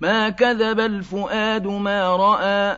مَا كَذَبَ الْفُؤَادُ مَا رَأَىٰ